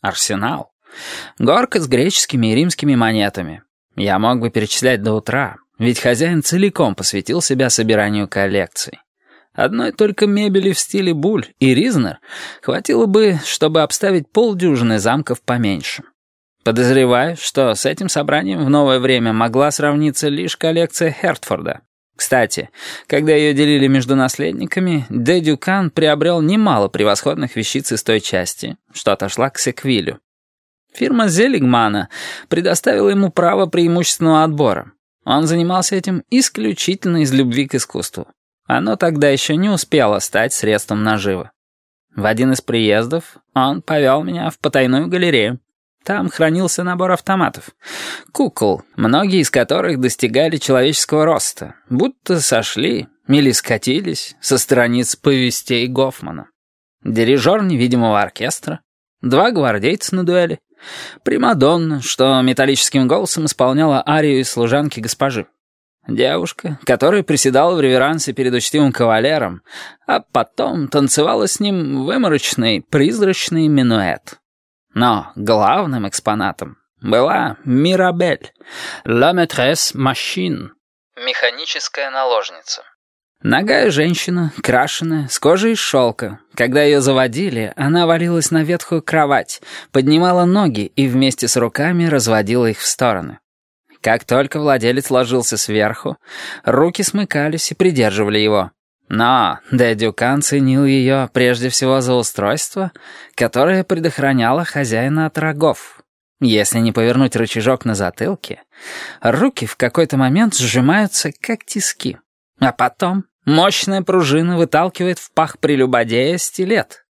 Арсенал. Горка с греческими и римскими монетами. Я мог бы перечислять до утра, ведь хозяин целиком посвятил себя собиранию коллекций. Одной только мебели в стиле Буль и Ризнер хватило бы, чтобы обставить полдюжины замков поменьше. Подозреваю, что с этим собранием в новое время могла сравниться лишь коллекция Хертфорда. Кстати, когда ее делили между наследниками, Де Дюкан приобрел немало превосходных вещиц из той части, что отошла к Секвилю. Фирма Зелигмана предоставила ему право преимущественного отбора. Он занимался этим исключительно из любви к искусству. Оно тогда еще не успело стать средством наживы. В один из приездов он повел меня в потайную галерею. Там хранился набор автоматов. Кукол, многие из которых достигали человеческого роста, будто сошли или скатились со страниц повестей Гофмана. Дирижер невидимого оркестра, два гвардейца на дуэли, Примадонна, что металлическим голосом исполняла арию из служанки госпожи. Девушка, которая приседала в реверансе перед учтивым кавалером, а потом танцевала с ним выморочный, призрачный минуэт. Но главным экспонатом была Мирабель, «La maîtresse machine» — механическая наложница. Ногая женщина, крашеная, с кожей из шелка. Когда ее заводили, она валилась на ветхую кровать, поднимала ноги и вместе с руками разводила их в стороны. Как только владелец ложился сверху, руки смыкались и придерживали его. Но Де Дюкан ценил ее прежде всего за устройство, которое предохраняло хозяина от рогов. Если не повернуть рычажок на затылке, руки в какой-то момент сжимаются, как тиски. А потом Мощная пружина выталкивает в пах прелюбодея стилет.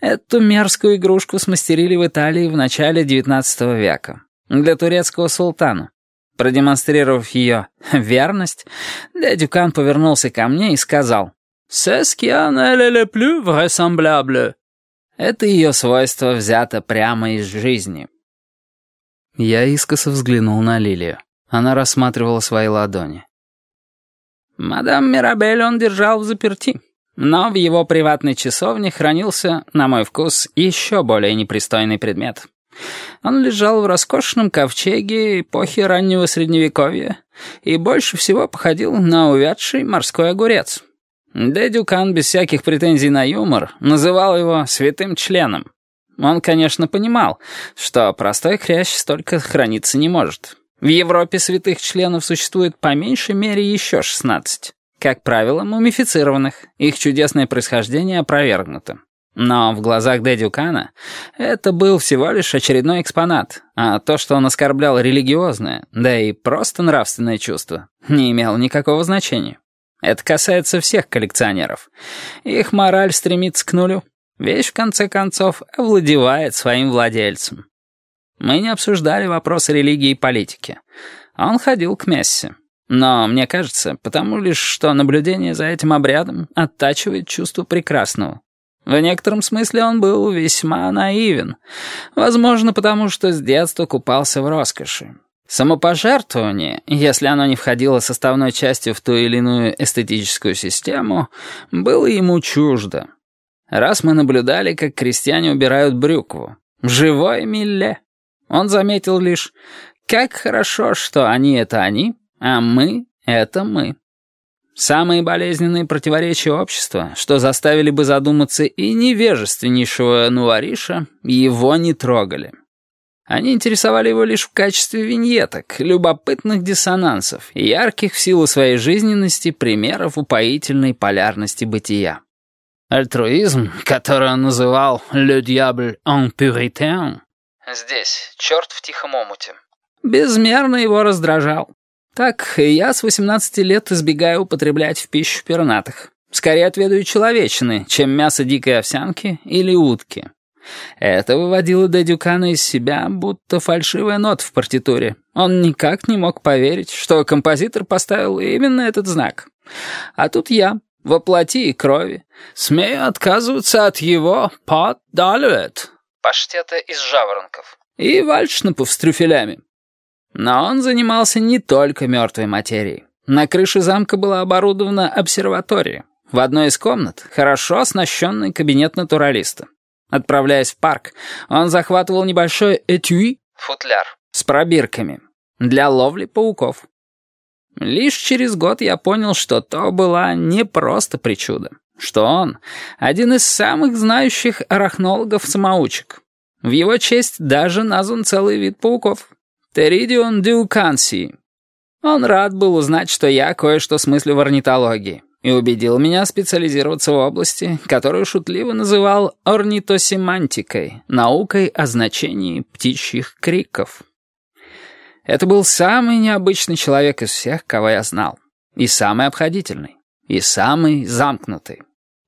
Эту мерзкую игрушку смастерили в Италии в начале XIX века для турецкого султана. Продемонстрировав ее верность, Дядюкан повернулся ко мне и сказал «C'est ce qui en est le plus vraisemblable». Это ее свойство взято прямо из жизни. Я искоса взглянул на Лилию. Она рассматривала свои ладони. Мадам Мирабель он держал в заперти. Но в его приватной часовне хранился, на мой вкус, еще более непристойный предмет. Он лежал в роскошном ковчеге эпохи раннего Средневековья и больше всего походил на увядший морской огурец. Де Дюкан без всяких претензий на юмор называл его «святым членом». Он, конечно, понимал, что простой хрящ столько храниться не может. В Европе святых членов существует по меньшей мере еще 16. Как правило, мумифицированных. Их чудесное происхождение опровергнуто. Но в глазах Дэдди Кана это был всего лишь очередной экспонат, а то, что он оскорблял религиозное, да и просто нравственное чувство, не имело никакого значения. Это касается всех коллекционеров. Их мораль стремится к нулю. Вещь, в конце концов, овладевает своим владельцем. Мы не обсуждали вопросы религии и политики. Он ходил к мессе. Но, мне кажется, потому лишь, что наблюдение за этим обрядом оттачивает чувство прекрасного. В некотором смысле он был весьма наивен. Возможно, потому что с детства купался в роскоши. Самопожертвование, если оно не входило составной частью в ту или иную эстетическую систему, было ему чуждо. Раз мы наблюдали, как крестьяне убирают брюкву. Живой Милле. Он заметил лишь, как хорошо, что они — это они, а мы — это мы. Самые болезненные противоречия общества, что заставили бы задуматься и невежественнейшего Нуариша, его не трогали. Они интересовали его лишь в качестве виньеток, любопытных диссонансов, ярких в силу своей жизненности примеров упоительной полярности бытия. Альтруизм, который он называл «le diable en puritain», Здесь, черт в тихом омуте. Безмерно его раздражал. Так, я с 18 лет избегаю употреблять в пищу пернатых. Скорее отведаю человечины, чем мясо дикой овсянки или утки. Это выводило Дядюкана из себя, будто фальшивая нота в партитуре. Он никак не мог поверить, что композитор поставил именно этот знак. А тут я, во плоти и крови, смею отказываться от его «под далюэт», Паштета из жаворонков. И вальшнапов с трюфелями. Но он занимался не только мертвой материей. На крыше замка была оборудована обсерватория. В одной из комнат хорошо оснащенный кабинет натуралиста. Отправляясь в парк, он захватывал небольшой этюи Футляр. с пробирками для ловли пауков. Лишь через год я понял, что то была не просто причуда, что он — один из самых знающих арахнологов-самоучек. В его честь даже назван целый вид пауков — Теридион диукансии. Он рад был узнать, что я кое-что смыслю в орнитологии, и убедил меня специализироваться в области, которую шутливо называл орнитосемантикой, наукой о значении птичьих криков. Это был самый необычный человек из всех, кого я знал. И самый обходительный. И самый замкнутый.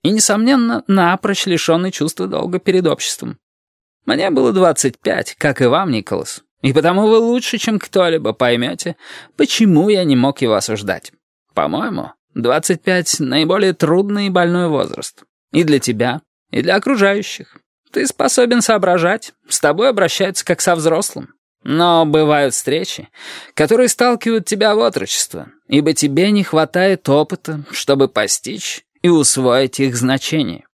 И, несомненно, напрочь лишенный чувства долга перед обществом. Мне было 25, как и вам, Николас. И потому вы лучше, чем кто-либо, поймете, почему я не мог его осуждать. По-моему, 25 — наиболее трудный и больной возраст. И для тебя, и для окружающих. Ты способен соображать, с тобой обращаются как со взрослым. Но бывают встречи, которые сталкивают тебя в отрочество, ибо тебе не хватает опыта, чтобы постичь и усвоить их значение.